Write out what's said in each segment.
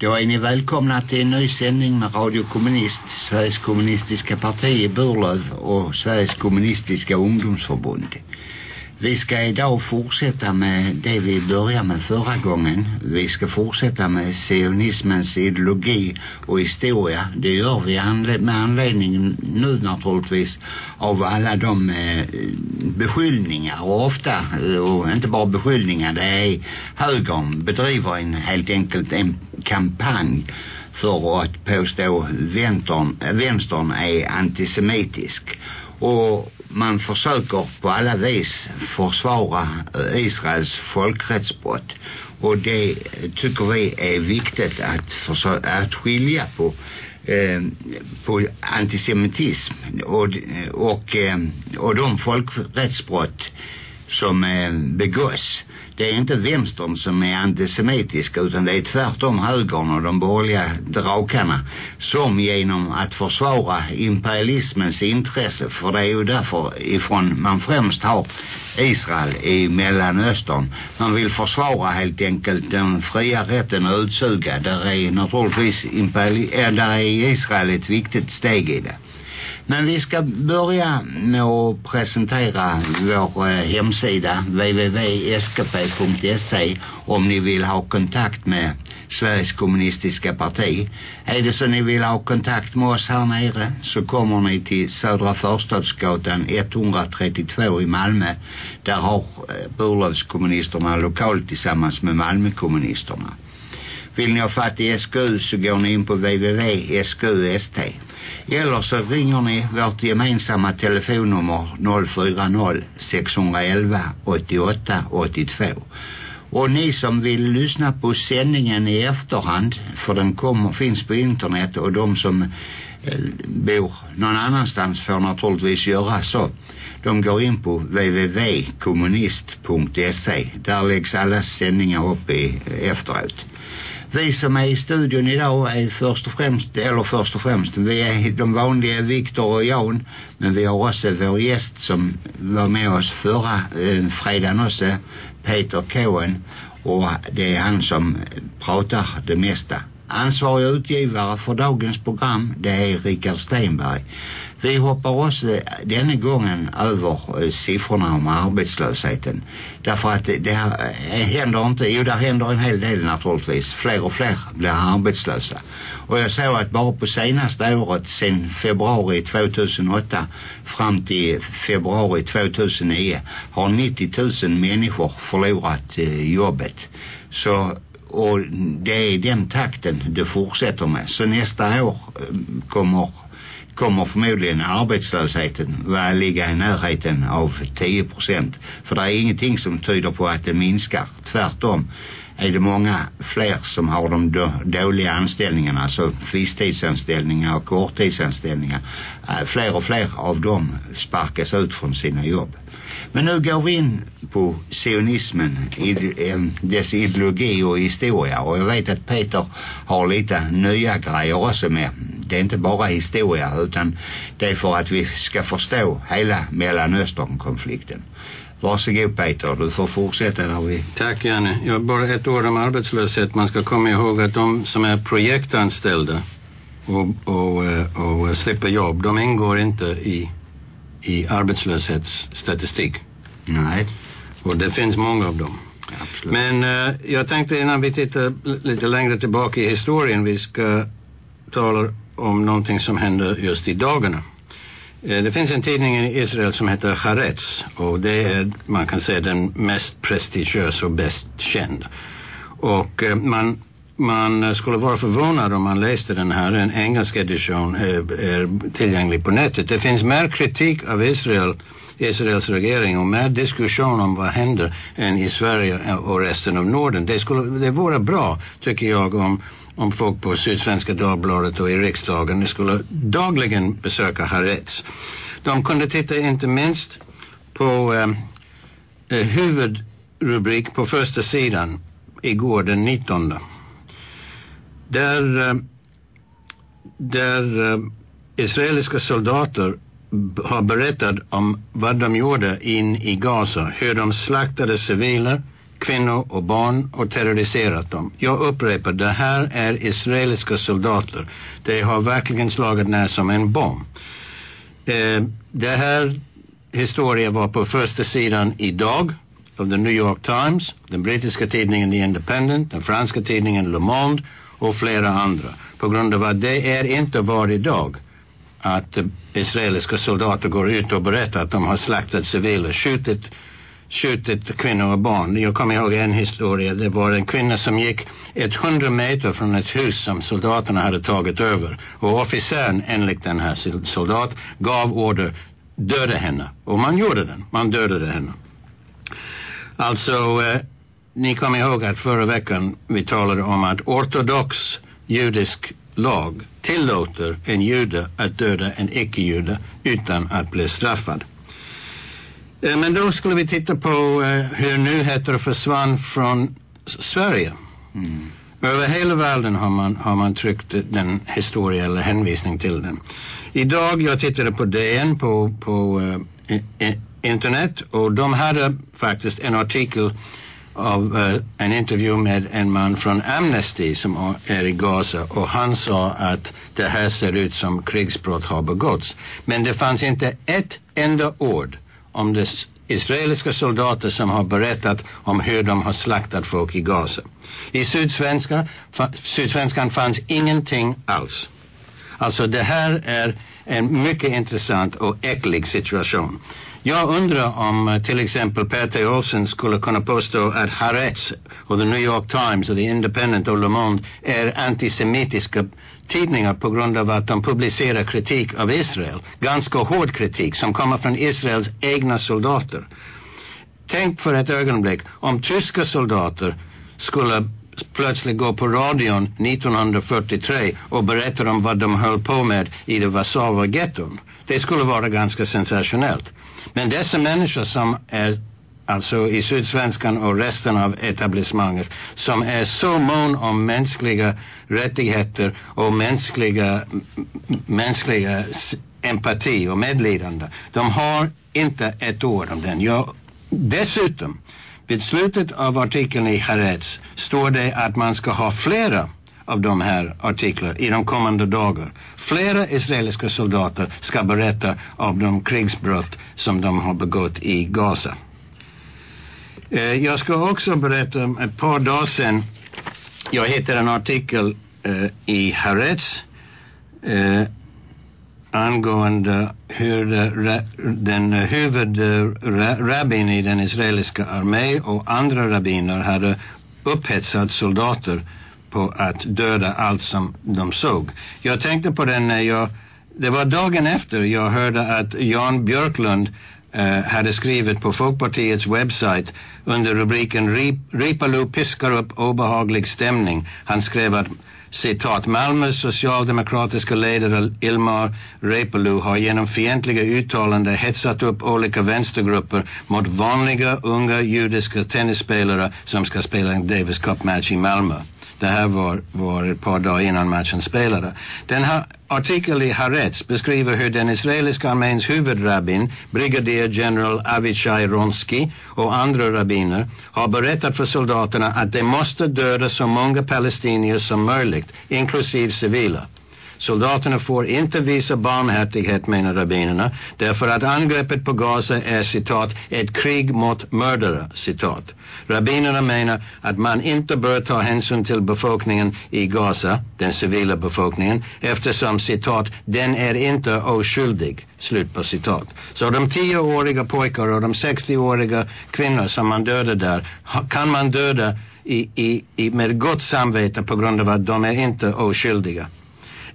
Då är ni välkomna till en ny sändning med Radio Kommunist, Sveriges kommunistiska parti i Burlöv och Sveriges kommunistiska ungdomsförbund. Vi ska idag fortsätta med det vi började med förra gången. Vi ska fortsätta med sionismens ideologi och historia. Det gör vi med anledning nu naturligtvis av alla de eh, beskyllningar och ofta, eh, och inte bara beskyllningar, det är högern bedriver en, helt enkelt en kampanj för att påstå vänstern, eh, vänstern är antisemitisk och man försöker på alla vis försvara eh, Israels folkrättsbrott och det eh, tycker vi är viktigt att, försöka, att skilja på eh, på antisemitism och, och, eh, och eh, de folkrättsbrott som eh, begås det är inte vänstern som är antisemitisk utan det är tvärtom högern och de borgerliga drakarna som genom att försvara imperialismens intresse för det är ju därför ifrån man främst har Israel i Mellanöstern. Man vill försvara helt enkelt den fria rätten att utsuga. Där är naturligtvis imperial, äh, eh, där är Israel ett viktigt steg i det men vi ska börja med att presentera vår eh, hemsida www.skp.se om ni vill ha kontakt med Sveriges kommunistiska parti. Är det så ni vill ha kontakt med oss här nere så kommer ni till Södra Förstadsgatan 132 i Malmö. Där har eh, Burlövskommunisterna lokalt tillsammans med Malmökommunisterna. Vill ni ha fatt i SKU så går ni in på www.skust. Eller så ringer ni vårt gemensamma telefonnummer 040 611 88 82. Och ni som vill lyssna på sändningen i efterhand, för den kommer, finns på internet och de som eh, bor någon annanstans får naturligtvis göra så. De går in på www.kommunist.se. Där läggs alla sändningar upp i, eh, efteråt vi som är i studion idag är först och främst, eller först och främst, vi är de vanliga Viktor och Jan, men vi har också vår gäst som var med oss förra eh, fredagen också, Peter Cohen, och det är han som pratar det mesta. Ansvarig utgivare för dagens program, det är Richard Steinberg. Vi hoppar också eh, denna gången över eh, siffrorna om arbetslösheten. Därför att det, eh, händer inte, jo det händer en hel del naturligtvis. Fler och fler blir arbetslösa. Och jag såg att bara på senaste året, sen februari 2008 fram till februari 2009 har 90 000 människor förlorat jobbet. Så och det är den takten det fortsätter med. Så nästa år kommer kommer förmodligen arbetslösheten att ligga i närheten av 10 procent. För det är ingenting som tyder på att det minskar. Tvärtom är det många fler som har de dåliga anställningarna, alltså visstidsanställningar och korttidsanställningar. Äh, fler och fler av dem sparkas ut från sina jobb. Men nu går vi in på sionismen, eh, dess ideologi och historia. Och jag vet att Peter har lite nya grejer också med. Det är inte bara historia utan det är för att vi ska förstå hela Mellanöstern-konflikten. Varsågod Peter, du får fortsätta där vi... Tack Janne. Jag bara ett ord om arbetslöshet. Man ska komma ihåg att de som är projektanställda och, och, och, och slipper jobb, de ingår inte i i arbetslöshetsstatistik. Nej. Och det finns många av dem. Absolut. Men uh, jag tänkte innan vi tittar lite längre tillbaka i historien, vi ska tala om någonting som händer just i dagarna. Uh, det finns en tidning i Israel som heter Haaretz och det är, man kan säga, den mest prestigiösa och bäst känd. Och uh, man man eh, skulle vara förvånad om man läste den här. En engelsk edition är, är tillgänglig på nätet. Det finns mer kritik av Israel, Israels regering och mer diskussion om vad händer än i Sverige och resten av Norden. Det, skulle, det vore bra, tycker jag, om, om folk på Sydsvenska Dagbladet och i riksdagen skulle dagligen besöka Haaretz. De kunde titta inte minst på eh, eh huvudrubrik på första sidan igår den 19 där, eh, där eh, israeliska soldater har berättat om vad de gjorde in i Gaza. Hur de slaktade civila, kvinnor och barn och terroriserat dem. Jag upprepar, det här är israeliska soldater. De har verkligen slagit ner som en bomb. Eh, det här historien var på första sidan idag av The New York Times, den brittiska tidningen The Independent, den franska tidningen Le Monde och flera andra. På grund av att det är inte varje dag att israeliska soldater går ut och berättar att de har slaktat civila, skjutit, skjutit kvinnor och barn. Jag kommer ihåg en historia. Det var en kvinna som gick 100 meter från ett hus som soldaterna hade tagit över. Och officeren, enligt den här soldat, gav order döda henne. Och man gjorde den. Man dödade henne. Alltså, eh, ni kommer ihåg att förra veckan vi talade om att ortodox judisk lag tillåter en jude att döda en icke-jude utan att bli straffad. Eh, men då skulle vi titta på eh, hur nyheter försvann från Sverige. Mm. Över hela världen har man, har man tryckt den historia eller hänvisning till den. Idag, jag tittade på DN på, på uh, internet och de hade faktiskt en artikel av uh, en intervju med en man från Amnesty som är i Gaza och han sa att det här ser ut som krigsbrott har begåtts. Men det fanns inte ett enda ord om det israeliska soldater som har berättat om hur de har slaktat folk i Gaza. I Sydsvenska, Sydsvenskan fanns ingenting alls. Alltså det här är en mycket intressant och äcklig situation. Jag undrar om eh, till exempel Peter Olsen skulle kunna påstå att Haaretz och The New York Times och The Independent och Le Monde är antisemitiska tidningar på grund av att de publicerar kritik av Israel. Ganska hård kritik som kommer från Israels egna soldater. Tänk för ett ögonblick om tyska soldater skulle plötsligt gå på radion 1943 och berätta om vad de höll på med i det Warszawa-getton. Det skulle vara ganska sensationellt. Men dessa människor som är alltså i Sydsvenskan och resten av etablissemanget som är så mån om mänskliga rättigheter och mänskliga, mänskliga empati och medlidande. De har inte ett ord om den. Jag, dessutom, vid slutet av artikeln i Haaretz står det att man ska ha flera av de här artiklarna i de kommande dagar. Flera israeliska soldater ska berätta om de krigsbrott som de har begått i Gaza. Eh, jag ska också berätta om ett par dagar sedan. Jag hittade en artikel eh, i Haaretz eh, angående hur den huvudrabbin i den israeliska armén och andra rabbiner hade upphetsat soldater på att döda allt som de såg. Jag tänkte på den när jag, det var dagen efter jag hörde att Jan Björklund eh, hade skrivit på Folkpartiets webbsite under rubriken Rip, Ripalu piskar upp obehaglig stämning. Han skrev att citat, Malmös socialdemokratiska ledare Ilmar Reepalu har genom fientliga uttalanden hetsat upp olika vänstergrupper mot vanliga unga judiska tennisspelare som ska spela en Davis Cup-match i Malmö. Det här var, var ett par dagar innan matchen spelade. Den här artikeln i Haaretz beskriver hur den israeliska arméns huvudrabbin, brigadier general Avichai Ronsky och andra rabbiner har berättat för soldaterna att de måste döda så många palestinier som möjligt, inklusive civila. Soldaterna får inte visa barmhärtighet, menar rabbinerna, därför att angreppet på Gaza är citat, ett krig mot mördare, citat. Rabbinerna menar att man inte bör ta hänsyn till befolkningen i Gaza, den civila befolkningen, eftersom citat, den är inte oskyldig, slut på citat. Så de tioåriga pojkar och de 60-åriga kvinnor som man dödar där, kan man döda i, i, i, med gott samvete på grund av att de är inte oskyldiga.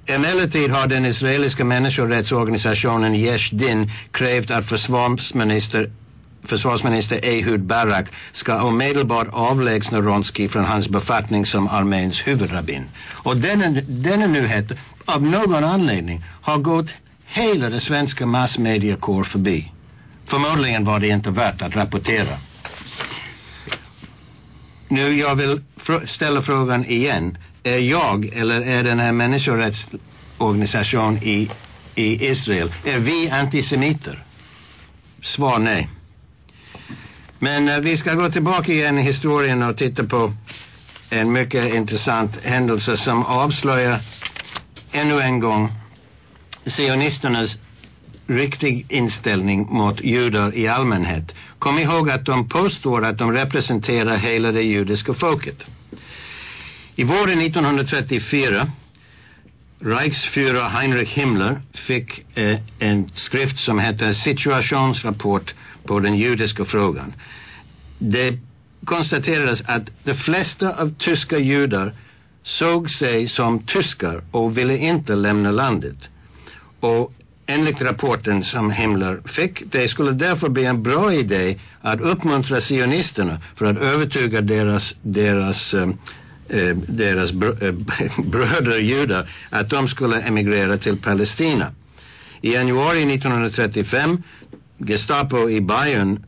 Emellertid har den israeliska människorättsorganisationen Yesh Din krävt att försvarsminister försvarsminister Ehud Barak ska omedelbart avlägsna Ronski från hans befattning som arméns huvudrabbin. Och denna, denna nyhet, av någon anledning, har gått hela det svenska massmediakår förbi. Förmodligen var det inte värt att rapportera. Nu, jag vill fr ställa frågan igen är jag eller är den här människorättsorganisationen i, i Israel, är vi antisemiter? Svar nej. Men eh, vi ska gå tillbaka igen i historien och titta på en mycket intressant händelse som avslöjar ännu en gång sionisternas riktig inställning mot judar i allmänhet. Kom ihåg att de påstår att de representerar hela det judiska folket. I våren 1934 Reichsführer Heinrich Himmler fick eh, en skrift som heter Situationsrapport på den judiska frågan. Det konstaterades att de flesta av tyska judar såg sig som tyskar och ville inte lämna landet. Och enligt rapporten som Himmler fick, det skulle därför bli en bra idé att uppmuntra sionisterna för att övertyga deras, deras eh, eh deras br eh, bröder judar att de skulle emigrera till Palestina. I januari 1935 Gestapo i Bayern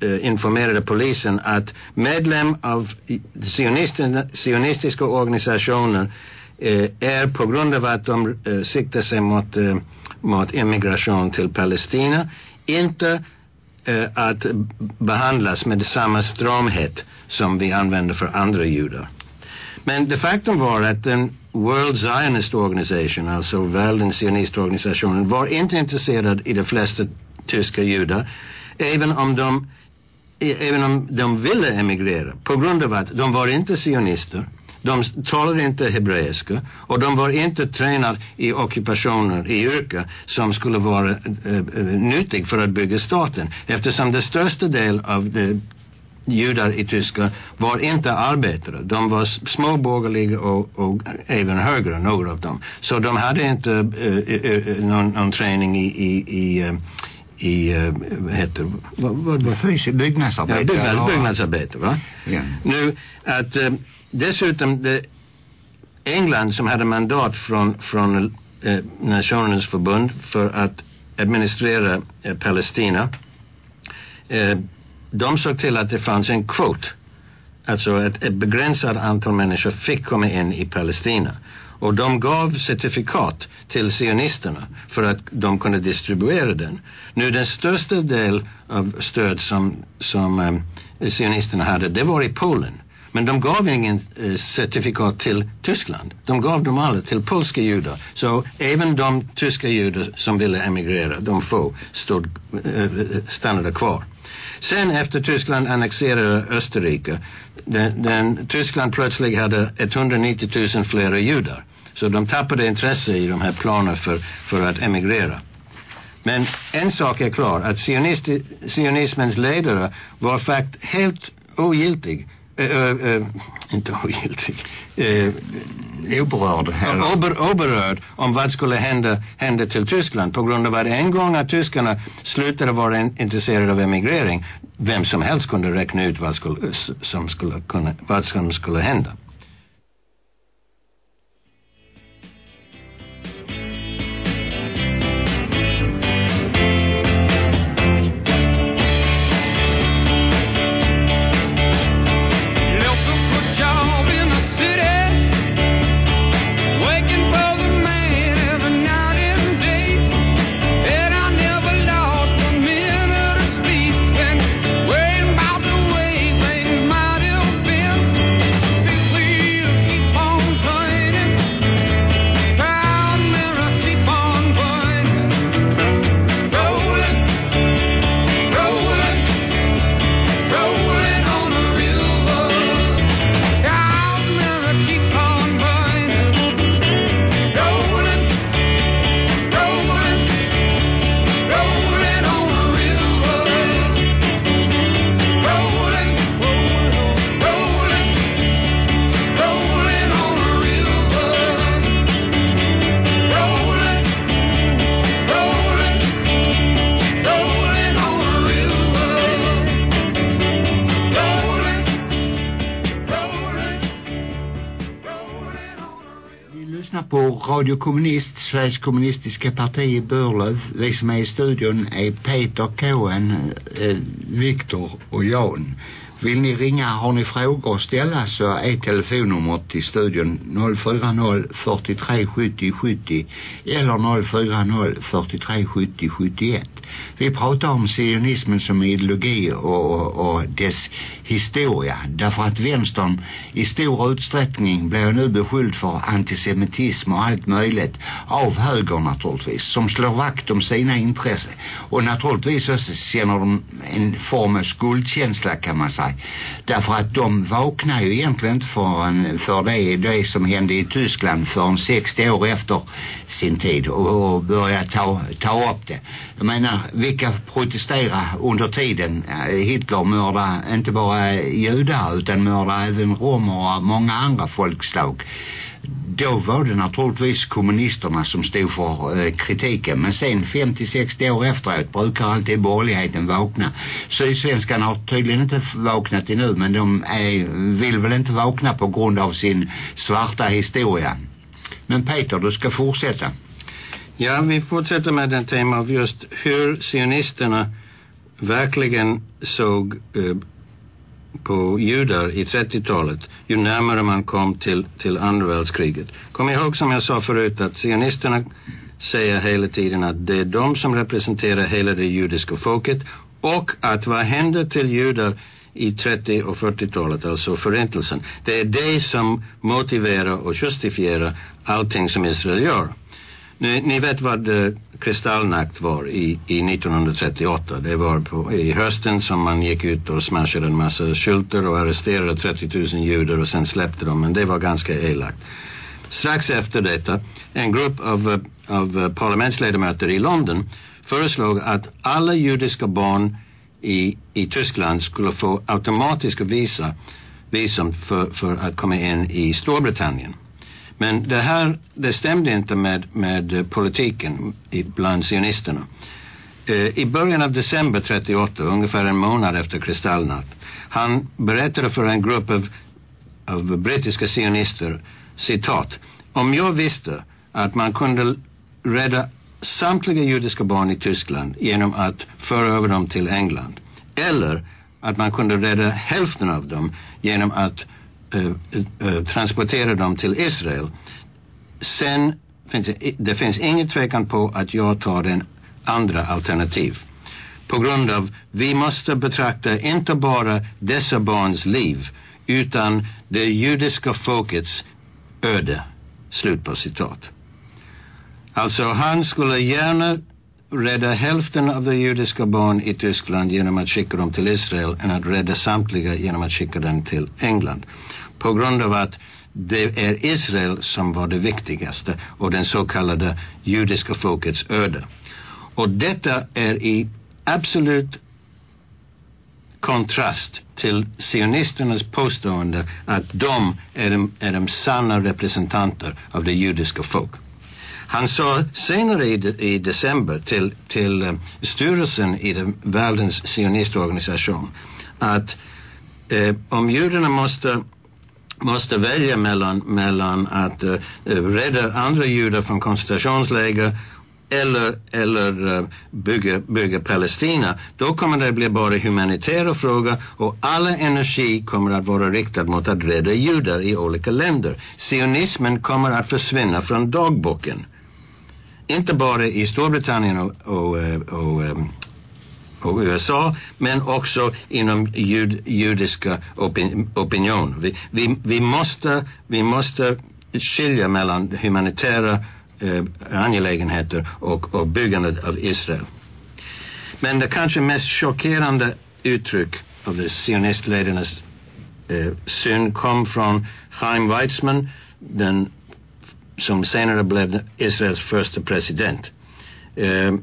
eh, informerade polisen att medlem av sionistiska organisationer eh, är på grund av att de eh, siktar sig mot, eh, mot immigration till Palestina inte eh, att behandlas med samma stramhet som vi använder för andra judar. Men det faktum var att den World Zionist Organization, alltså världens zionistorganisationen, var inte intresserad i de flesta tyska judar, även om de även om de ville emigrera på grund av att de var inte sionister de talade inte hebreiska och de var inte tränade i ockupationer, i yrke som skulle vara äh, nyttig för att bygga staten eftersom det största del av de judar i Tyskland var inte arbetare. De var småborgerliga och, och även högre, några av dem. Så de hade inte äh, äh, någon, någon träning i, i, i i, vad heter vad, vad, vad? Fysik, byggnadsarbete. Ja, byggnad, byggnadsarbete va? Ja. Nu att dessutom det, England som hade mandat från, från eh, Nationernas förbund för att administrera eh, Palestina eh, de såg till att det fanns en kvot alltså ett, ett begränsat antal människor fick komma in i Palestina och de gav certifikat till sionisterna för att de kunde distribuera den. Nu den största del av stöd som, som eh, sionisterna hade det var i Polen men de gav ingen eh, certifikat till Tyskland. De gav dem alla till polska judar. Så även de tyska judar som ville emigrera, de få, stod, eh, eh stannade kvar. Sen efter Tyskland annexerade Österrike, den, den, Tyskland plötsligt hade 190 000 fler judar. Så de tappade intresse i de här planerna för, för att emigrera. Men en sak är klar, att sionismens ledare var faktiskt helt ogiltig Äh, äh, inte ogiltig. Äh, oberörd. Ober, oberörd om vad skulle hända, hända till Tyskland på grund av att en gång att tyskarna slutade vara intresserade av emigrering vem som helst kunde räkna ut vad, skulle, som skulle kunna, vad som skulle hända. Radio Kommunist, Sveriges kommunistiska parti i Burlöv. Vi som är i studion är Peter Cohen, eh, Viktor och Jan. Vill ni ringa, har ni frågor att ställa så är telefonnumret till studion 040 43 70 70 eller 040 43 70 71. Vi pratar om sionismen som ideologi och, och, och dess historia. Därför att vänstern i stor utsträckning blir nu beskylld för antisemitism och allt möjligt av höger naturligtvis som slår vakt om sina intressen och naturligtvis också känner de en form av skuldkänsla kan man säga. Därför att de vaknar ju egentligen inte för, en, för det, det som hände i Tyskland förrän 60 år efter sin tid och, och börjar ta, ta upp det. Jag menar vilka protesterar under tiden? Eh, Hitler mördade inte bara Eh, judar utan mördade även romer och många andra folkslag. Då var det naturligtvis kommunisterna som stod för eh, kritiken. Men sen 50-60 år efteråt brukar alltid borgerligheten vakna. Sydsvenskarna har tydligen inte vaknat ännu men de är, vill väl inte vakna på grund av sin svarta historia. Men Peter du ska fortsätta. Ja, vi fortsätter med den tema av just hur sionisterna verkligen såg eh, på judar i 30-talet ju närmare man kom till, till andra världskriget. Kom ihåg som jag sa förut att sionisterna säger hela tiden att det är de som representerar hela det judiska folket och att vad händer till judar i 30 och 40-talet, alltså förintelsen, det är det som motiverar och justifierar allting som Israel gör. Ni, ni vet vad eh, kristallnakt var i, i 1938. Det var på, i hösten som man gick ut och smashade en massa skyltar och arresterade 30 000 judar och sen släppte dem. Men det var ganska elakt. Strax efter detta, en grupp av, eh, av eh, parlamentsledamöter i London föreslog att alla judiska barn i, i Tyskland skulle få automatiska visa, visum för, för att komma in i Storbritannien. Men det här, det stämde inte med, med politiken bland sionisterna. Eh, I början av december 38, ungefär en månad efter kristallnatt, han berättade för en grupp av, av brittiska sionister, citat, om jag visste att man kunde rädda samtliga judiska barn i Tyskland genom att föra över dem till England, eller att man kunde rädda hälften av dem genom att Eh, eh, transportera dem till Israel. Sen finns det, det finns ingen tvekan på att jag tar den andra alternativ. På grund av vi måste betrakta inte bara dessa barns liv utan det judiska folkets öde. Slut på citat. Alltså han skulle gärna rädda hälften av de judiska barn i Tyskland genom att skicka dem till Israel än att rädda samtliga genom att skicka dem till England på grund av att det är Israel som var det viktigaste och den så kallade judiska folkets öde. Och detta är i absolut kontrast till sionisternas påstående att de är de, är de sanna representanter av det judiska folket. Han sa senare i, de, i december till, till eh, styrelsen i den världens sionistorganisation att eh, om judarna måste måste välja mellan, mellan att eh, rädda andra judar från koncentrationsläger eller, eller eh, bygga, bygga Palestina, då kommer det bli bara humanitära fråga och all energi kommer att vara riktad mot att rädda judar i olika länder. Sionismen kommer att försvinna från dagboken. Inte bara i Storbritannien och, och, eh, och eh, och USA men också inom jud, judiska opin, opinion. Vi, vi, vi, måste, vi måste skilja mellan humanitära eh, angelägenheter och, och byggandet av Israel. Men det kanske mest chockerande uttryck av de sionistledarnas eh, syn kom från Chaim Weizmann, den som senare blev Israels första president. Eh,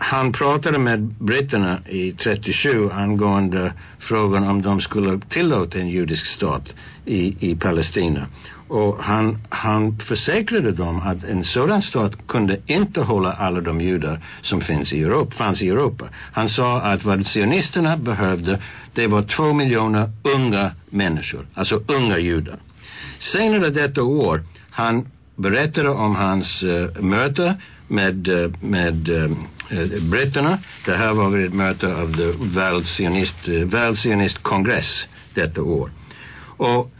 han pratade med britterna i 37 angående frågan om de skulle tillåta en judisk stat i, i Palestina. Och han, han försäkrade dem att en sådan stat kunde inte hålla alla de judar som finns i Europa, fanns i Europa. Han sa att vad sionisterna behövde, det var två miljoner unga människor, alltså unga judar. Senare detta år, han berättade om hans uh, möte med, eh, med eh, eh, britterna. Det här var vid ett möte av the Världsionist kongress detta år. Och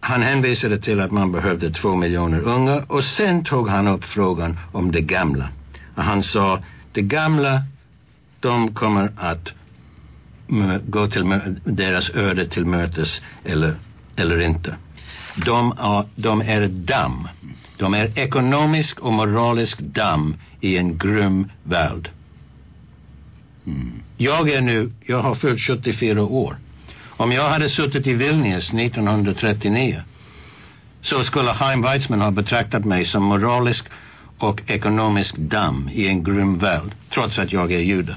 han hänvisade till att man behövde två miljoner unga och sen tog han upp frågan om det gamla. Och han sa, det gamla, de kommer att gå till deras öde till mötes eller, eller inte. De är, de är damm. De är ekonomisk och moralisk damm i en grym värld. Mm. Jag är nu, jag har fyllt 74 år. Om jag hade suttit i Vilnius 1939 så skulle Heim Weizmann ha betraktat mig som moralisk och ekonomisk damm i en grym värld, trots att jag är jude.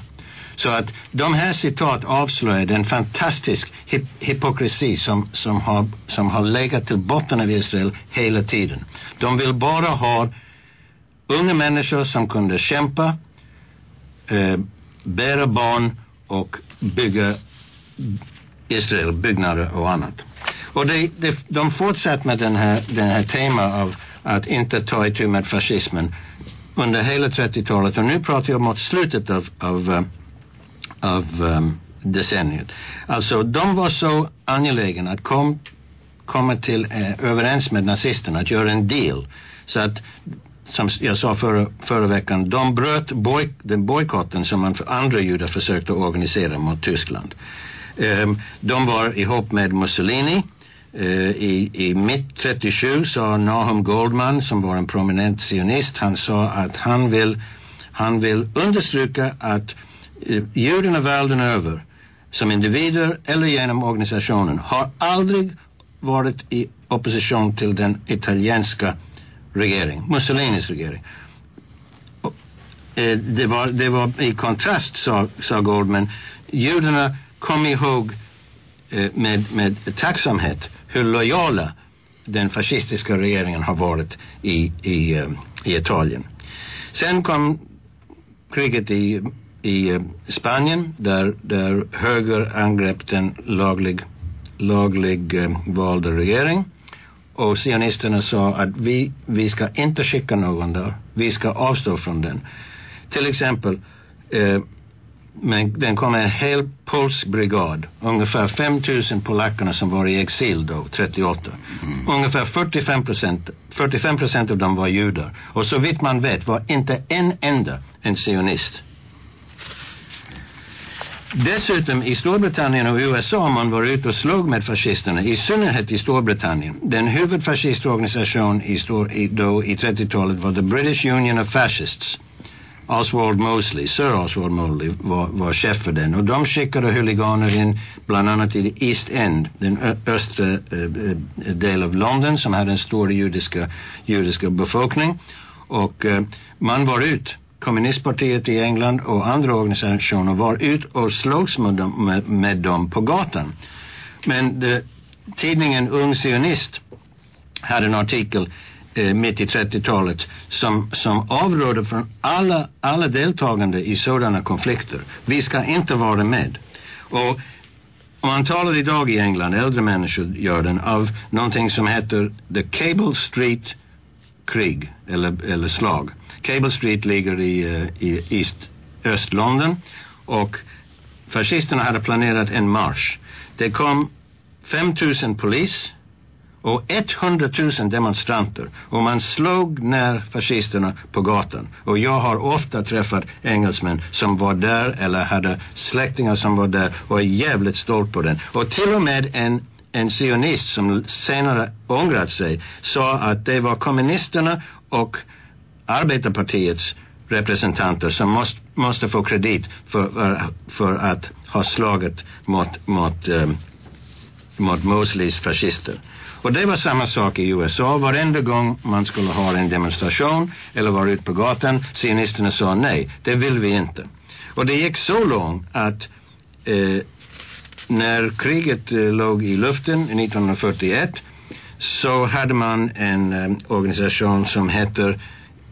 Så att de här citat avslöjar den fantastisk hip hypokrasi som, som, har, som har legat till botten av Israel hela tiden. De vill bara ha unga människor som kunde kämpa, eh, bära barn och bygga Israel, byggnader och annat. Och det, det, de fortsatte med den här, den här tema av att inte ta itu med fascismen under hela 30-talet och nu pratar jag mot slutet av, av, eh, av um, decenniet. Alltså de var så angelägna att kom, komma till eh, överens med nazisterna, att göra en deal. Så att som jag sa förra, förra veckan, de bröt boj, den bojkotten som man för andra judar försökte organisera mot Tyskland. Um, de var ihop med Mussolini Uh, i, I mitt 37 sa Nahum Goldman, som var en prominent sionist, han sa att han vill, han vill understryka att Eh, judarna världen över, som individer eller genom organisationen, har aldrig varit i opposition till den italienska regeringen, Mussolinis regering. Eh, det, var, det var i kontrast, sa, sa Goldman, judarna kom ihåg eh, med, med tacksamhet hur lojala den fascistiska regeringen har varit i, i, i Italien. Sen kom kriget i, i eh, Spanien där, där höger angrep den laglig, laglig eh, valda regering. Och sionisterna sa att vi, vi ska inte skicka någon där. Vi ska avstå från den. Till exempel eh, men den kom en hel polsk brigad. Ungefär 5000 polackerna som var i exil då, 38. Mm. Ungefär 45 procent 45 procent av dem var judar. Och så vitt man vet var inte en enda en sionist. Dessutom i Storbritannien och USA man var ute och slog med fascisterna, i synnerhet i Storbritannien. Den huvudfascistorganisation i, i, då i 30-talet var the British Union of Fascists. Oswald Mosley, Sir Oswald Mosley var, var chef för den och de skickade huliganer in bland annat i East End, den östra uh, del av London som hade en stor judiska, judiska befolkning och uh, man var ut kommunistpartiet i England och andra organisationer var ut och slogs med dem, med, med dem på gatan. Men de, tidningen Ung Sionist hade en artikel eh, mitt i 30-talet som, som avrådde från alla, alla deltagande i sådana konflikter. Vi ska inte vara med. Och om man talar idag i England, äldre människor gör den, av någonting som heter The Cable Street krig eller, eller slag. Cable Street ligger i, eh, i East, Öst-London och fascisterna hade planerat en marsch. Det kom 5000 polis och 100 000 demonstranter och man slog ner fascisterna på gatan. Och jag har ofta träffat engelsmän som var där eller hade släktingar som var där och är jävligt stolt på den. Och till och med en en sionist som senare ångrat sig sa att det var kommunisterna och arbetarpartiets representanter som måste, måste få kredit för, för, för att ha slagit mot, mot, um, mot Mosleys fascister. Och det var samma sak i USA. Varenda gång man skulle ha en demonstration eller vara ute på gatan, sionisterna sa nej, det vill vi inte. Och det gick så långt att eh, när kriget eh, låg i luften 1941 så hade man en eh, organisation som heter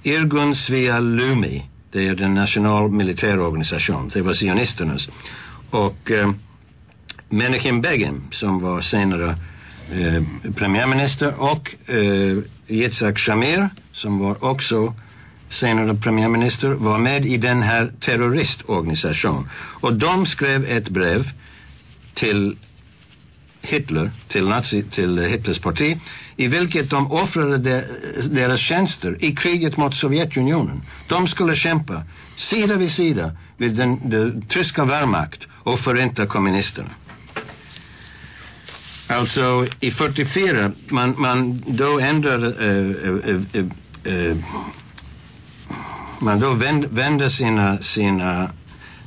Irgun Svea Lumi. Det är den national militärorganisation. Det var sionisternas. Och eh, Menachem Begin som var senare eh, premiärminister och eh, Yitzhak Shamir som var också senare premiärminister, var med i den här terroristorganisationen. Och de skrev ett brev till Hitler, till, nazi, till Hitlers parti, i vilket de offrade de, deras tjänster i kriget mot Sovjetunionen. De skulle kämpa sida vid sida vid den, den tyska Wehrmacht och förinta kommunisterna. Alltså i 44, man, man då ändrade, eh eh, eh, eh, eh, man då vände, vände sina, sina,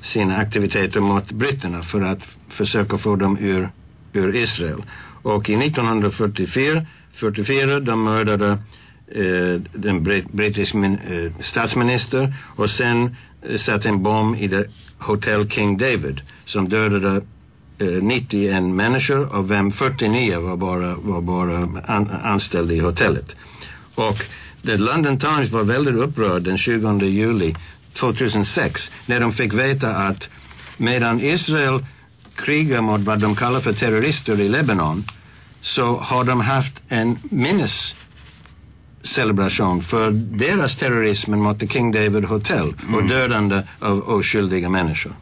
sina aktiviteter mot britterna för att försöka få dem ur, ur Israel. Och i 1944 44, de mördade eh, den brittiska eh, statsminister och sen eh, satte en bomb i det Hotel King David som dödade eh, 91 människor av vem 49 var bara, var bara an, anställda i hotellet. Och The London Times var väldigt upprörd den 20 juli 2006 när de fick veta att medan Israel krigar mot vad de kallar för terrorister i Lebanon så har de haft en minnescelebration för deras terrorism mot the King David Hotel och mm. dödande av oskyldiga människor.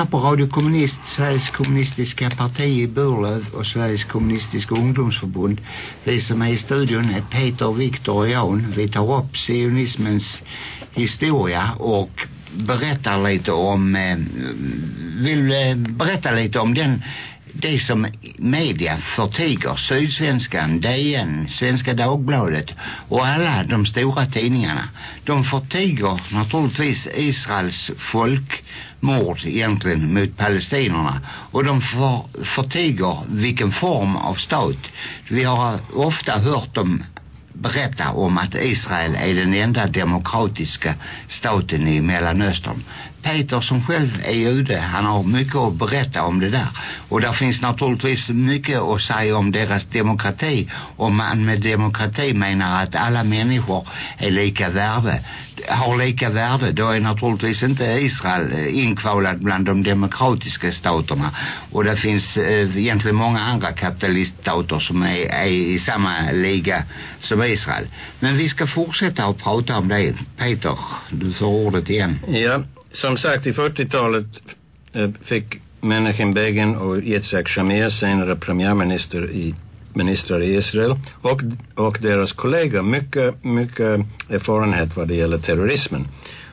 Lyssnar på Radio Kommunist, Sveriges kommunistiska parti i Burlöv och Sveriges kommunistiska ungdomsförbund. Vi som är i studion är Peter, Viktor och Jan. Vi tar upp sionismens historia och berättar lite om, eh, vill eh, berätta lite om den det som media förtiger, Sydsvenskan, DN, Svenska Dagbladet och alla de stora tidningarna. De förtiger naturligtvis Israels folkmord egentligen mot palestinerna och de för, förtiger vilken form av stat. Vi har ofta hört dem berätta om att Israel är den enda demokratiska staten i Mellanöstern. Peter som själv är jude, han har mycket att berätta om det där. Och där finns naturligtvis mycket att säga om deras demokrati. Om man med demokrati menar att alla människor är lika värde, har lika värde, då är naturligtvis inte Israel eh, inkvalad bland de demokratiska staterna. Och det finns eh, egentligen många andra kapitaliststater som är, är i samma liga som Israel. Men vi ska fortsätta att prata om det. Peter, du får ordet igen. Ja som sagt, i 40-talet eh, fick Menachem Begin och Yitzhak Shamir, senare premiärminister i ministrar i Israel och, och deras kollegor mycket, mycket erfarenhet vad det gäller terrorismen.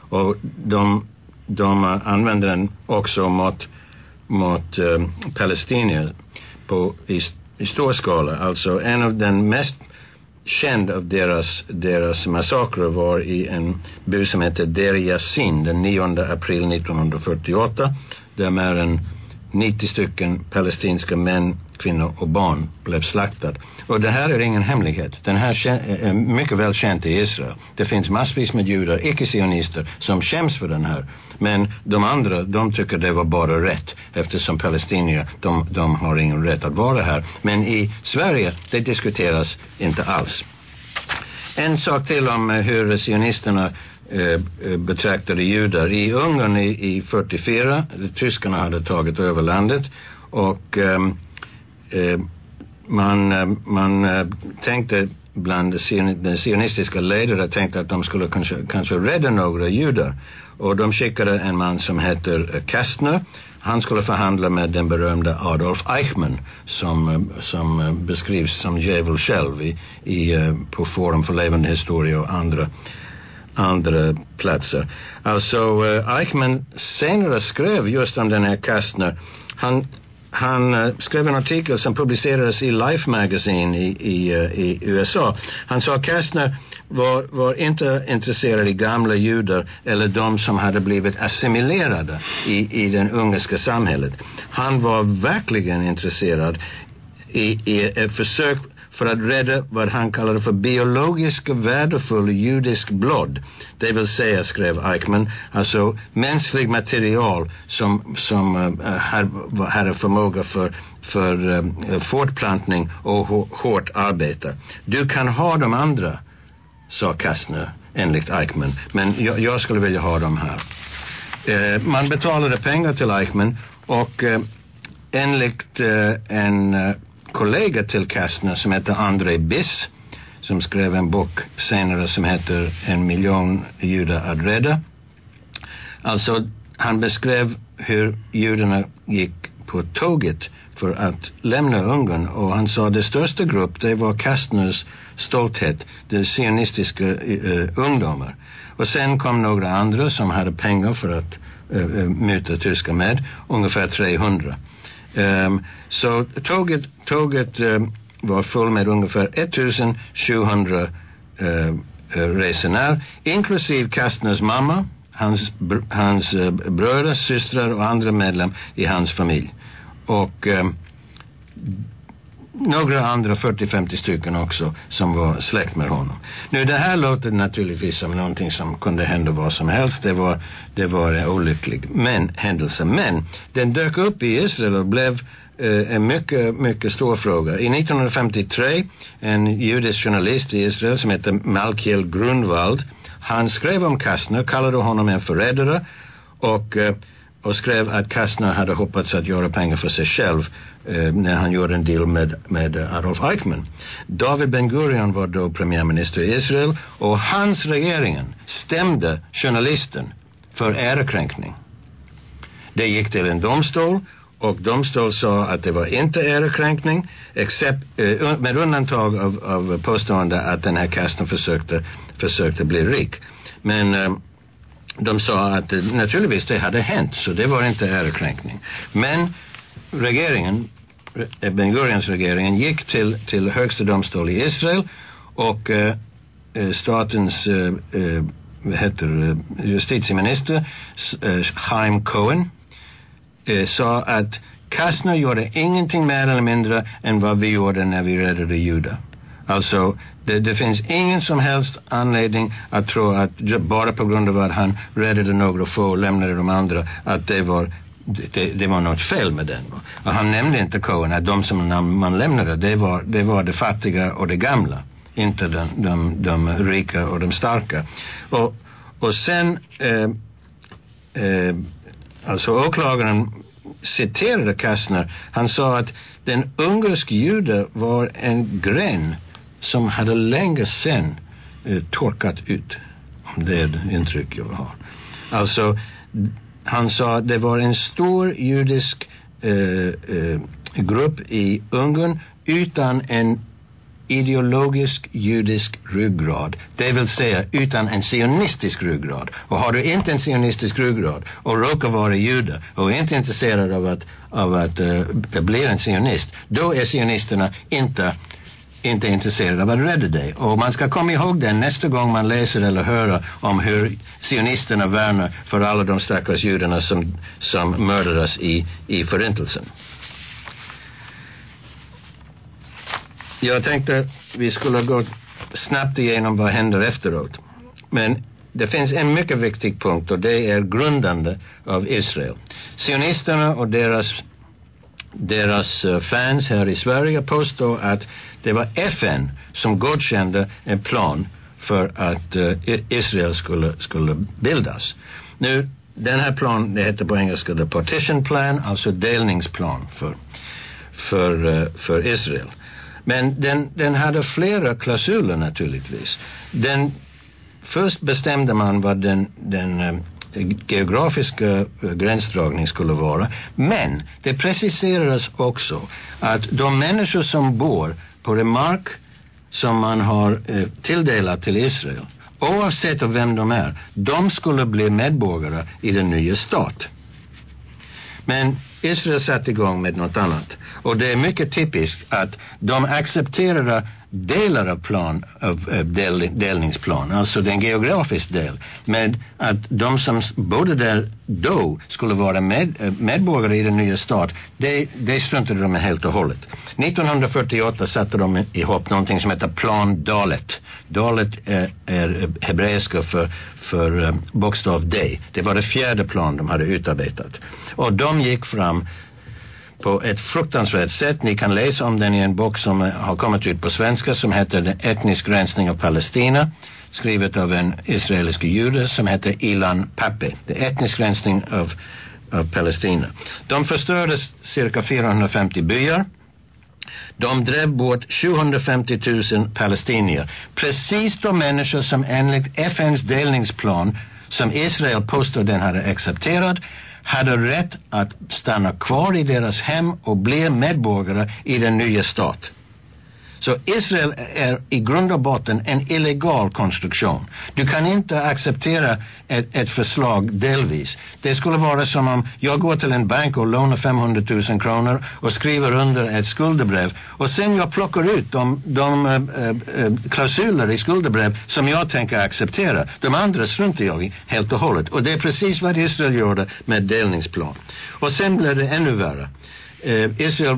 Och de, de använder den också mot, mot eh, palestinier på, i, i stor skala. Alltså en av den mest känd av deras, deras massakrer var i en by som hette Der Yassin den 9 april 1948 där mer än 90 stycken palestinska män, kvinnor och barn blev slaktad. Och det här är ingen hemlighet. Den här är eh, eh, mycket väl känt i Israel. Det finns massvis med judar, icke-sionister, som skäms för den här. Men de andra, de tycker det var bara rätt eftersom palestinier, de, de har ingen rätt att vara här. Men i Sverige, det diskuteras inte alls. En sak till om eh, hur sionisterna betraktade judar. I Ungern i, i 44, tyskarna hade tagit över landet och um, Eh, man, eh, man eh, tänkte bland den sionistiska ledare tänkte att de skulle kanske, kanske rädda några judar. Och de skickade en man som heter Kastner. Han skulle förhandla med den berömda Adolf Eichmann som, som beskrivs som djävul själv i, i, på Forum för levande historia och andra andra platser. Alltså Eichmann senare skrev just om den här Kastner. Han han eh, skrev en artikel som publicerades i Life Magazine i, i, eh, i USA. Han sa att Kastner var, var inte intresserad i gamla judar eller de som hade blivit assimilerade i, i det ungerska samhället. Han var verkligen intresserad i, i ett försök för att rädda vad han kallade för biologiskt värdefull judisk blod. Det vill säga, skrev Eichmann, alltså mänsklig material som, som eh, uh, hade förmåga för, för uh, fortplantning och hårt arbete. Du kan ha de andra, sa Kastner enligt Eichmann, men jag, jag skulle vilja ha dem här. Uh, man betalade pengar till Eichmann och uh, enligt uh, en kollega till Kastner som heter André Biss som skrev en bok senare som heter En miljon judar att rädda. Alltså, han beskrev hur judarna gick på tåget för att lämna Ungern och han sa det största grupp det var Kastners stolthet, de sionistiska uh, ungdomar. Och sen kom några andra som hade pengar för att uh, muta tyska med, ungefär 300. Um, så tåget, tåget um, var full med ungefär 1700 uh, ehm, resenärer, inklusive Kastners mamma, hans, br hans uh, bröder, systrar och andra medlem i hans familj. Och um, några andra 40-50 stycken också som var släkt med honom. Nu det här låter naturligtvis som någonting som kunde hända vad som helst. Det var, det var en olycklig men, händelse. Men den dök upp i Israel och blev eh, en mycket, mycket stor fråga. I 1953, en judisk journalist i Israel som heter Malkiel Grunwald, han skrev om Kastner, kallade honom en förrädare och eh, och skrev att Kastner hade hoppats att göra pengar för sig själv eh, när han gjorde en deal med, med Adolf Eichmann. David Ben Gurion var då premiärminister i Israel och hans regeringen stämde journalisten för ärekränkning. Det gick till en domstol och domstol sa att det var inte ärekränkning except, eh, med undantag av, av påstående att den här Kastner försökte, försökte bli rik. Men eh, de sa att eh, naturligtvis det hade hänt så det var inte ärekränkning. Men regeringen, eh, Ben Gurions regeringen gick till, till högsta domstol i Israel och eh, eh statens eh, eh, heter, justitieminister eh, Chaim Cohen eh, sa att Kastner gjorde ingenting mer eller mindre än vad vi gjorde när vi räddade judar. Alltså, det, det, finns ingen som helst anledning att tro att bara på grund av att han räddade några få och lämnade de andra, att det var det, det var något fel med den. Och han nämnde inte Cohen att de som man lämnade, det var, det var de fattiga och de gamla. Inte de, de, de rika och de starka. Och, och sen, eh, eh, alltså åklagaren citerade Kastner. Han sa att den ungerske jude var en gren som hade länge sen eh, torkat ut. Om det är det intryck jag har. Alltså, han sa att det var en stor judisk eh, eh, grupp i Ungern utan en ideologisk judisk ryggrad. Det vill säga utan en sionistisk ryggrad. Och har du inte en sionistisk ryggrad och råkar vara jude och är inte intresserad av att, av att uh, bli en sionist, då är sionisterna inte inte är intresserad av att rädda dig. Och man ska komma ihåg det nästa gång man läser eller hör om hur sionisterna värnar för alla de stackars judarna som, som mördades i, i förintelsen. Jag tänkte vi skulle gå snabbt igenom vad händer efteråt. Men det finns en mycket viktig punkt och det är grundande av Israel. Sionisterna och deras deras eh, fans här i Sverige påstår att det var FN som godkände en plan för att uh, Israel skulle, skulle bildas. Nu, den här planen, det heter på engelska the partition plan, alltså delningsplan för, för, uh, för Israel. Men den, den hade flera klausuler naturligtvis. Den, först bestämde man vad den, den uh, geografiska eh, gränsdragning skulle vara. Men det preciserades också att de människor som bor på den mark som man har eh, tilldelat till Israel, oavsett av vem de är, de skulle bli medborgare i den nya stat. Men Israel satte igång med något annat. Och det är mycket typiskt att de accepterade delar av plan, av, eh, del, delningsplan, alltså den geografisk del, med att de som bodde där då skulle vara med, eh, medborgare i den nya stat, det, det struntade de helt och hållet. 1948 satte de ihop någonting som heter plan Dalet. Dalet är, är hebreiska för, för bokstav D. Det var det fjärde plan de hade utarbetat. Och de gick fram på ett fruktansvärt sätt. Ni kan läsa om den i en bok som eh, har kommit ut på svenska som heter Etnisk rensning av Palestina skrivet av en israelisk jude som heter Ilan Pappe. Det är etnisk rensning av, av Palestina. De förstörde cirka 450 byar. De drev bort 750 000 palestinier. Precis de människor som enligt FNs delningsplan som Israel påstår den hade accepterat hade rätt att stanna kvar i deras hem och bli medborgare i den nya staten. Så Israel är i grund och botten en illegal konstruktion. Du kan inte acceptera ett, ett, förslag delvis. Det skulle vara som om jag går till en bank och lånar 500 000 kronor och skriver under ett skuldebrev och sen jag plockar ut de, de äh, äh, klausuler i skuldebrev som jag tänker acceptera. De andra struntar jag i helt och hållet. Och det är precis vad Israel gjorde med delningsplan. Och sen blev det ännu värre. Äh, Israel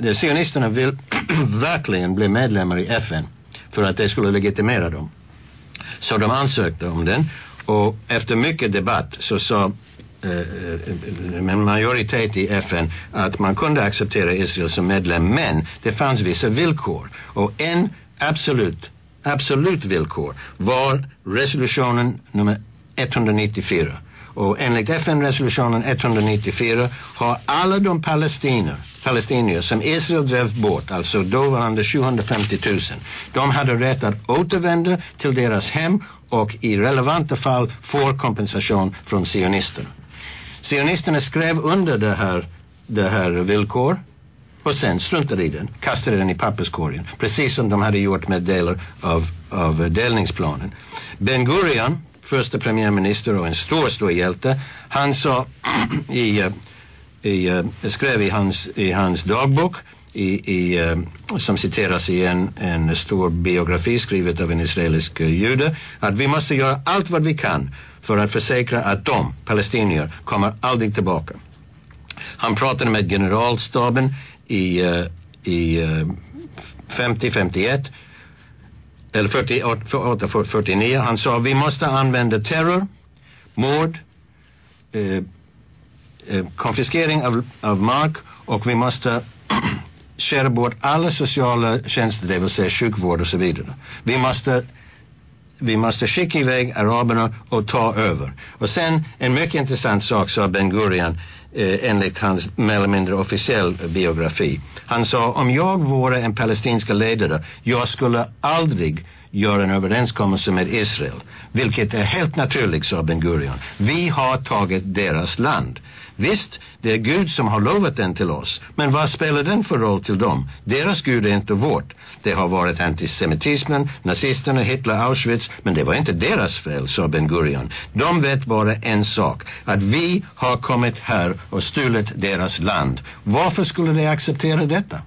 de sionisterna vill verkligen bli medlemmar i FN för att det skulle legitimera dem. Så de ansökte om den och efter mycket debatt så sa eh, eh, en majoritet i FN att man kunde acceptera Israel som medlem men det fanns vissa villkor och en absolut absolut villkor var resolutionen nummer 194 och enligt FN-resolutionen 194 har alla de palestinier, palestinier som Israel drev bort, alltså dåvarande 750 000, de hade rätt att återvända till deras hem och i relevanta fall få kompensation från sionisterna. Sionisterna skrev under det här, det här villkor och sen struntade i den, kastade den i papperskorgen, precis som de hade gjort med delar av, av delningsplanen. Ben Gurion första premiärminister och en stor, stor hjälte. Han sa i, eh, i, eh, skrev i hans, i hans dagbok i, i, eh, som citeras i en, en stor biografi skrivet av en israelisk jude att vi måste göra allt vad vi kan för att försäkra att de, palestinier, kommer aldrig tillbaka. Han pratade med generalstaben i, i 50-51 eller 48, 49. Han sa vi måste använda terror, mord, eh, eh, konfiskering av, av mark och vi måste skära bort alla sociala tjänster, det vill säga sjukvård och så vidare. Vi måste vi måste skicka iväg araberna och ta över. Och sen en mycket intressant sak sa Ben Gurion eh, enligt hans mer eller mindre officiell biografi. Han sa om jag vore en palestinska ledare, jag skulle aldrig gör en överenskommelse med Israel. Vilket är helt naturligt, sa Ben Gurion. Vi har tagit deras land. Visst, det är Gud som har lovat den till oss. Men vad spelar den för roll till dem? Deras Gud är inte vårt. Det har varit antisemitismen, nazisterna, Hitler, Auschwitz. Men det var inte deras fel, sa Ben Gurion. De vet bara en sak. Att vi har kommit här och stulit deras land. Varför skulle de acceptera detta?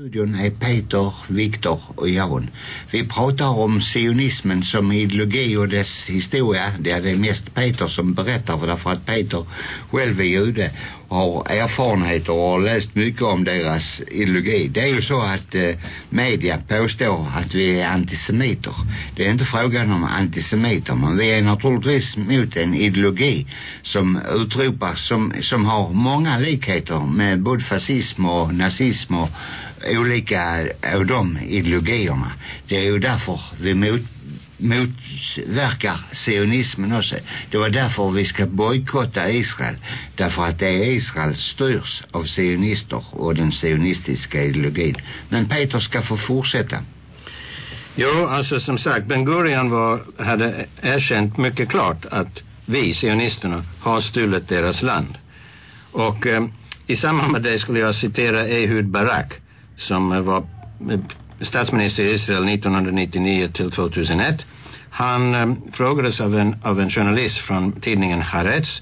Studion är Peter, Viktor och Jan. Vi pratar om sionismen som ideologi och dess historia. Det är det mest Peter som berättar för därför att Peter själv är jude har erfarenheter och har läst mycket om deras ideologi. Det är ju så att eh, media påstår att vi är antisemiter. Det är inte frågan om antisemiter men vi är naturligtvis mot en ideologi som utropas som, som har många likheter med både fascism och nazism och olika av de ideologierna. Det är ju därför vi mot, motverkar sionismen också. Det var därför vi ska bojkotta Israel. Därför att det är Israel styrs av sionister och den sionistiska ideologin. Men Peter ska få fortsätta. Jo, alltså som sagt, Ben Gurion var, hade erkänt mycket klart att vi, sionisterna, har stulit deras land. Och eh, i samband med det skulle jag citera Ehud Barak som var statsminister i Israel 1999 till 2001. Han eh, frågades av en, av en journalist från tidningen Haaretz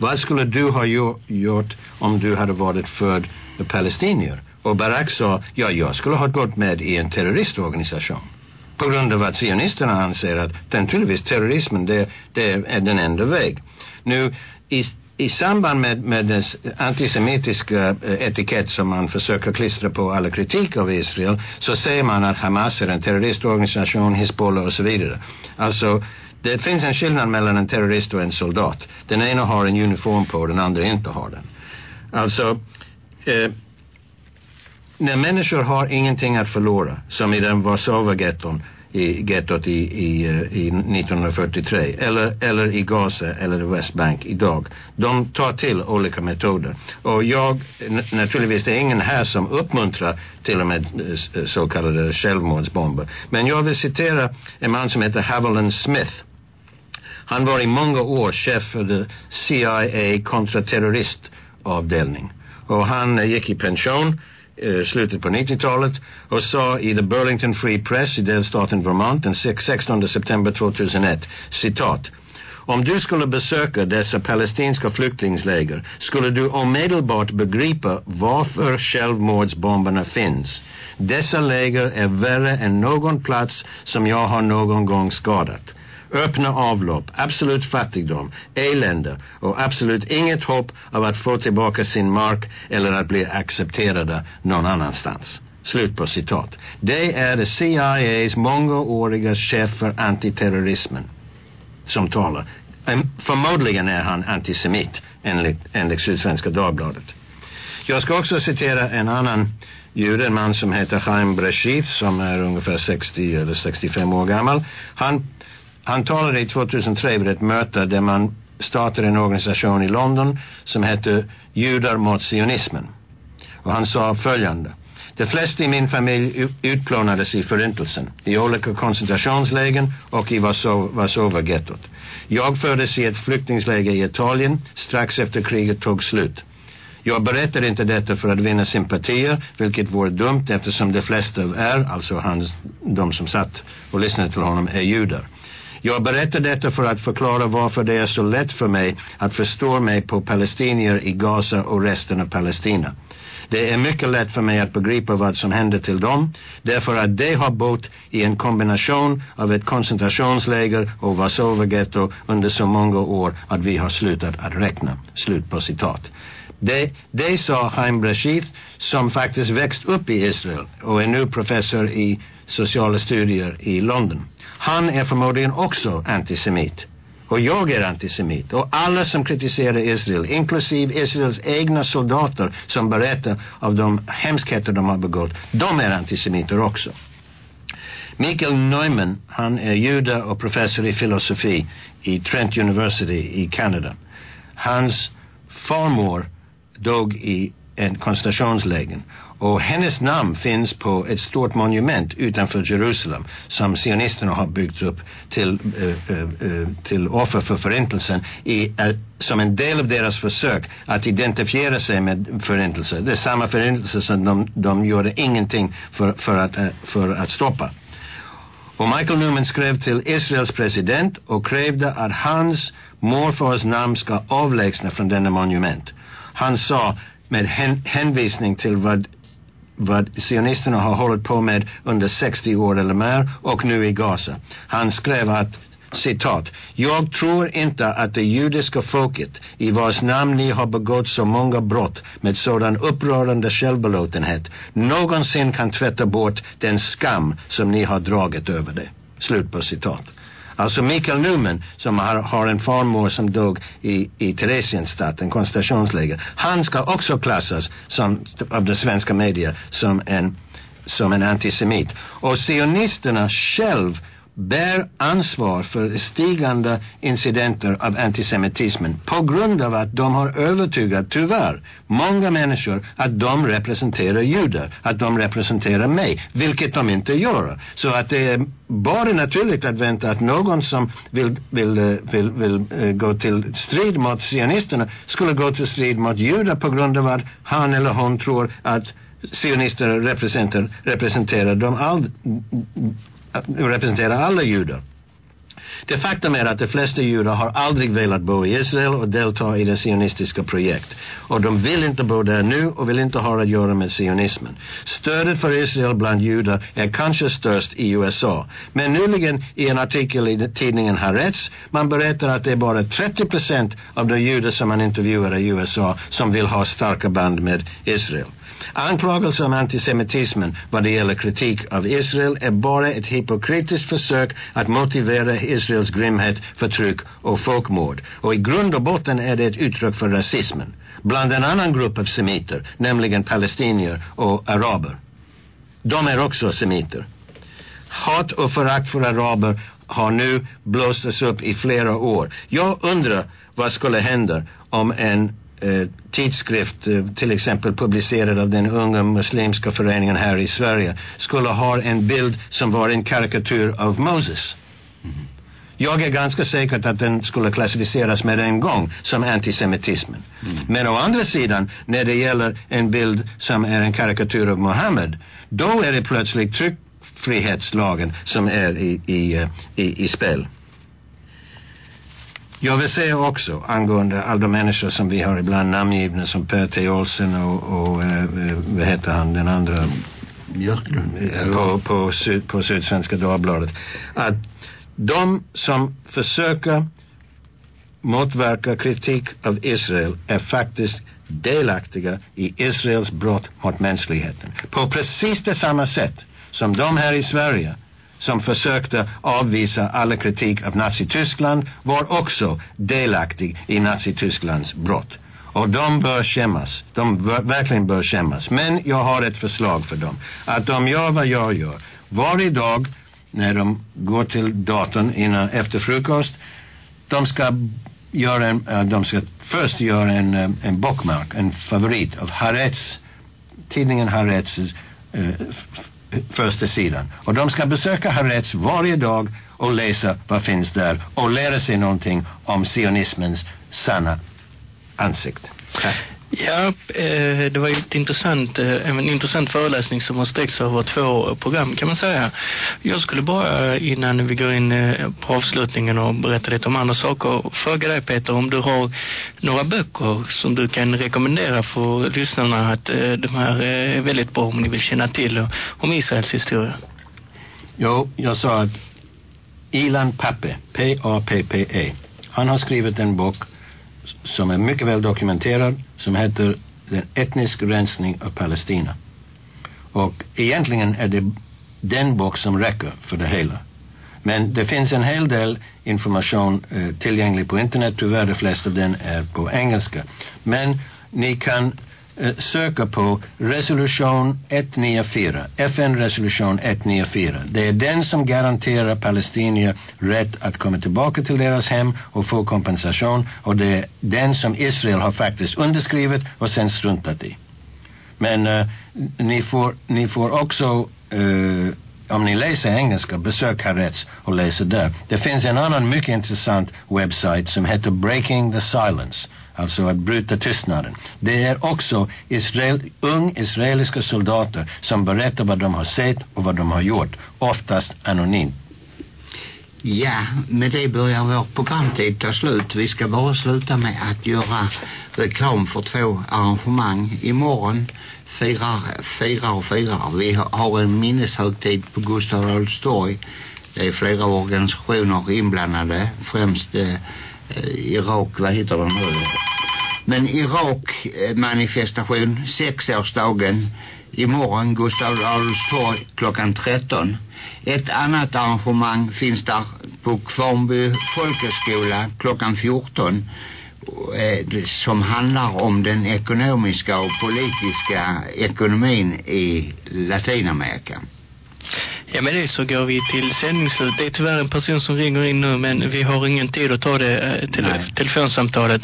vad skulle du ha gjort om du hade varit född palestinier? Och Barak sa, ja, jag skulle ha gått med i en terroristorganisation. På grund av att sionisterna anser att naturligtvis terrorismen, det, det är den enda väg. Nu, i, i samband med, med den antisemitiska eh, etikett som man försöker klistra på alla kritik av Israel så säger man att Hamas är en terroristorganisation, Hezbollah och så vidare. Alltså det finns en skillnad mellan en terrorist och en soldat. Den ena har en uniform på, den andra inte har den. Alltså eh, när människor har ingenting att förlora, som i den Warszawa-getton i gettot i, i, i 1943 eller, eller i Gaza eller Westbank idag. De tar till olika metoder. Och jag, naturligtvis det är ingen här som uppmuntrar till och med så kallade självmordsbomber. Men jag vill citera en man som heter Haviland Smith. Han var i många år chef för det CIA kontraterroristavdelning. Och han eh, gick i pension Eh, slutet på 90-talet och sa i The Burlington Free Press i delstaten Vermont den 16 september 2001 citat om du skulle besöka dessa palestinska flyktingsläger skulle du omedelbart begripa varför självmordsbomberna finns. Dessa läger är värre än någon plats som jag har någon gång skadat öppna avlopp, absolut fattigdom, elände och absolut inget hopp av att få tillbaka sin mark eller att bli accepterade någon annanstans. Slut på citat. Det är CIAs mångåriga chef för antiterrorismen som talar. Förmodligen är han antisemit enligt, enligt Sydsvenska Dagbladet. Jag ska också citera en annan jude, en man som heter Chaim Breshith som är ungefär 60 eller 65 år gammal. Han han talade i 2003 vid ett möte där man startade en organisation i London som hette Judar mot sionismen. Och han sa följande. De flesta i min familj utplånades i förintelsen, i olika koncentrationslägen och i Varsova-gettot. Jag föddes i ett flyktingsläger i Italien strax efter kriget tog slut. Jag berättar inte detta för att vinna sympatier, vilket vore dumt eftersom de flesta är, alltså han, de som satt och lyssnade till honom, är judar. Jag berättar detta för att förklara varför det är så lätt för mig att förstå mig på palestinier i Gaza och resten av Palestina. Det är mycket lätt för mig att begripa vad som hände till dem därför att de har bott i en kombination av ett koncentrationsläger och Warszawa-getto under så många år att vi har slutat att räkna. Slut på citat. Det, det sa Chaim Brashith som faktiskt växt upp i Israel och är nu professor i sociala studier i London. Han är förmodligen också antisemit. Och jag är antisemit. Och alla som kritiserar Israel, inklusive Israels egna soldater som berättar av de hemskheter de har begått, de är antisemiter också. Mikael Neumann, han är jude och professor i filosofi i Trent University i Kanada. Hans farmor dog i en koncentrationsläger. Och hennes namn finns på ett stort monument utanför Jerusalem som sionisterna har byggt upp till, uh, uh, till offer för förintelsen i, uh, som en del av deras försök att identifiera sig med förintelsen. Det är samma förintelse som de, de gjorde ingenting för, för, att, för att stoppa. Och Michael Newman skrev till Israels president och krävde att hans morfars namn ska avlägsna från denna monument. Han sa med hän, hänvisning till vad vad sionisterna har hållit på med under 60 år eller mer och nu i Gaza. Han skrev att citat. Jag tror inte att det judiska folket i vars namn ni har begått så många brott med sådan upprörande självbelåtenhet någonsin kan tvätta bort den skam som ni har dragit över det. Slut på citat. Alltså Mikael Newman som har, har en farmor som dog i, i Theresienstadt, en koncentrationsläger. Han ska också klassas som, av de svenska media som en, som en antisemit. Och sionisterna själv bär ansvar för stigande incidenter av antisemitismen på grund av att de har övertygat, tyvärr, många människor att de representerar judar, att de representerar mig, vilket de inte gör. Så att det är bara naturligt att vänta att någon som vill, vill, eh, vill, vill, vill gå till strid mot sionisterna skulle gå till strid mot judar på grund av att han eller hon tror att sionister representerar, representerar de all, representerar alla judar. Det faktum är att de flesta judar har aldrig velat bo i Israel och delta i det sionistiska projekt. Och de vill inte bo där nu och vill inte ha att göra med sionismen. Stödet för Israel bland judar är kanske störst i USA. Men nyligen i en artikel i tidningen Haaretz man berättar att det är bara 30 procent av de judar som man intervjuar i USA som vill ha starka band med Israel. Anklagelser om antisemitismen vad det gäller kritik av Israel är bara ett hypokritiskt försök att motivera Israel Israels grymhet, förtryck och folkmord. Och i grund och botten är det ett uttryck för rasismen. Bland en annan grupp av semiter, nämligen palestinier och araber. De är också semiter. Hat och förakt för araber har nu blåstats upp i flera år. Jag undrar vad skulle hända om en eh, tidskrift, eh, till exempel publicerad av den unga muslimska föreningen här i Sverige, skulle ha en bild som var en karikatyr av Moses. Mm. Jag är ganska säker att den skulle klassificeras med en gång som antisemitismen. Mm. Men å andra sidan, när det gäller en bild som är en karikatyr av Mohammed, då är det plötsligt tryckfrihetslagen som är i, i, eh, i, i spel. Jag vill säga också angående alla de människor som vi har ibland namngivna som Per T. Olsen och, och eh, eh vad heter han den andra Björklund på, på, syd, på Sydsvenska Dagbladet att de som försöker motverka kritik av Israel är faktiskt delaktiga i Israels brott mot mänskligheten. På precis det samma sätt som de här i Sverige som försökte avvisa alla kritik av Nazityskland var också delaktig i Nazitysklands brott. Och de bör skämmas. De bör, verkligen bör skämmas. Men jag har ett förslag för dem. Att de gör vad jag gör. Varje dag när de går till datorn innan, efter frukost. De ska göra en, eh, de ska först göra en, eh, en bookmark, en favorit av Haaretz, tidningen Haaretz eh, första sidan. Och de ska besöka Haaretz varje dag och läsa vad finns där och lära sig någonting om sionismens sanna ansikte. Tack. Ja, eh, det var ju ett intressant, eh, en intressant föreläsning som har sträckt över två program kan man säga. Jag skulle bara innan vi går in eh, på avslutningen och berättar lite om andra saker fråga dig Peter om du har några böcker som du kan rekommendera för lyssnarna att de här är väldigt bra om ni vill känna till om Israels historia. Jo, jag sa att Ilan Pappe, P-A-P-P-E, han har skrivit en bok som är mycket väl dokumenterad som heter Den etnisk rensning av Palestina. Och egentligen är det den bok som räcker för det hela. Men det finns en hel del information eh, tillgänglig på internet. Tyvärr de flesta av den är på engelska. Men ni kan Eh, söka på resolution 194, FN-resolution 194. Det är den som garanterar palestinier rätt att komma tillbaka till deras hem och få kompensation och det är den som Israel har faktiskt underskrivit och sen struntat i. Men uh, ni, får, ni får också uh, om ni läser engelska, besök Haaretz och läs där. Det finns en annan mycket intressant webbsajt som heter Breaking the Silence alltså att bryta tystnaden. Det är också Israel, ung israeliska soldater som berättar vad de har sett och vad de har gjort, oftast anonymt. Ja, med det börjar vår programtid ta slut. Vi ska bara sluta med att göra reklam för två arrangemang. Imorgon firar, firar och firar. Vi har- en minneshögtid på Gustav Adolfs torg. Det är flera organisationer inblandade, främst eh, Eh, Irak, vad heter de nu? Men Irak-manifestation, eh, sexårsdagen, imorgon Gustav Adolfs torg klockan 13. Ett annat arrangemang finns där på Kvarnby folkhögskola klockan 14 eh, som handlar om den ekonomiska och politiska ekonomin i Latinamerika. Ja, med det så går vi till sändningsslut. Det är tyvärr en person som ringer in nu, men vi har ingen tid att ta det eh, Nej. telefonsamtalet.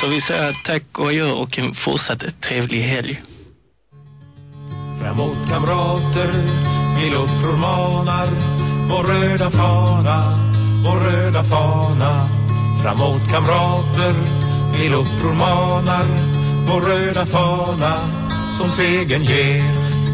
Så vi säger tack och adjö och en fortsatt trevlig helg. Framåt kamrater, till uppror manar Vår röda fana, vår röda fana Framåt kamrater, till uppror manar Vår röda fana, som segern ger